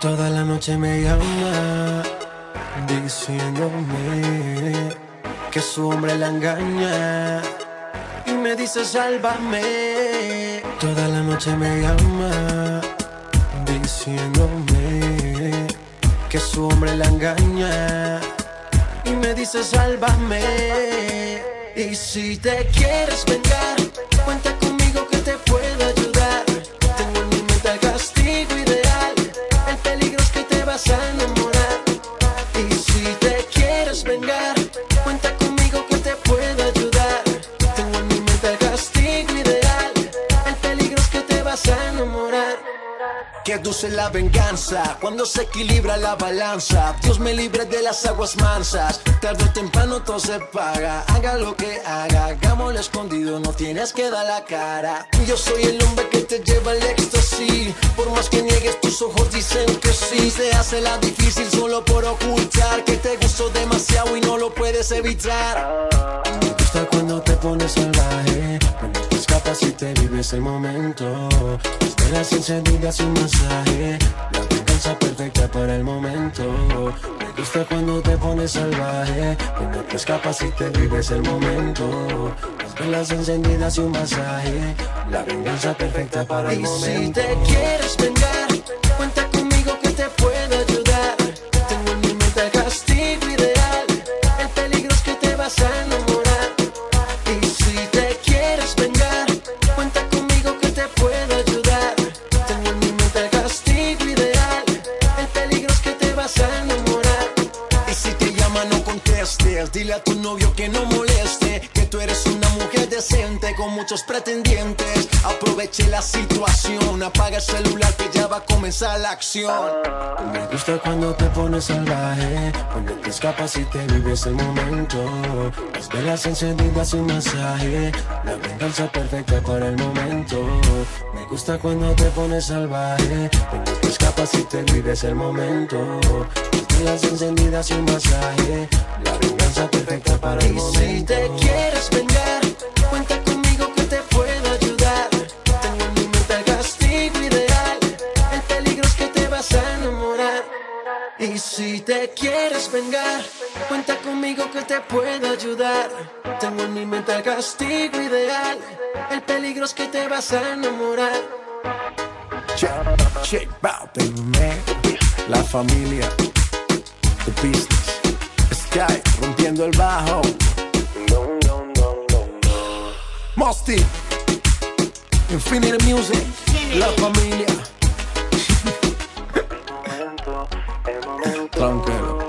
Toda la noche me llama diciéndome que su hombre la engaña y me dice sálvame. Toda la noche me llama diciéndome que su hombre la engaña y me dice sálvame. Y si te quieres vengar, cuenta Que dulce la venganza cuando se equilibra la balanza. Dios me libre de las aguas mansas. Tarde o temprano todo se paga. Haga lo que haga, hagámoslo escondido. No tienes que dar la cara. Yo soy el hombre que te lleva al éxtasis. Por más que niegues, tus ojos dicen que sí. Se hace la difícil solo por ocultar que te gustó demasiado y no lo puedes evitar. Te vives el momento. Tus velas encendidas y un masaje. La venganza perfecta para el momento. Me gusta cuando te pones salvaje. Cuando te escapas y te vives el momento. Las velas encendidas y un masaje. La venganza perfecta para el momento. Y si te quieres vengar, cuenta Dile a tu novio que no moleste. Que tú eres una mujer decente con muchos pretendientes. Aproveche la situación. Apaga el celular que ya va a comenzar la acción. Me gusta cuando te pones salvaje. Cuando te escapas y te vives el momento. Las velas encendidas y un masaje. La venganza perfecta para el momento. Me gusta cuando te pones salvaje. Cuando te escapas y te vives el momento. Las velas encendidas y un masaje. La venganza para el momento. Y si te quieres vengar, cuenta conmigo que te puedo ayudar. Tengo en mi mente el castigo ideal. El peligro es que te vas a enamorar. Y si te quieres vengar, cuenta conmigo que te puedo ayudar. Tengo en mi mente el castigo ideal. El peligro es que te vas a enamorar. Check, check, bow, baby man. La familia, the business. Rompiendo el bajo. Mosty, Infinity Music, la familia. Tranquilo.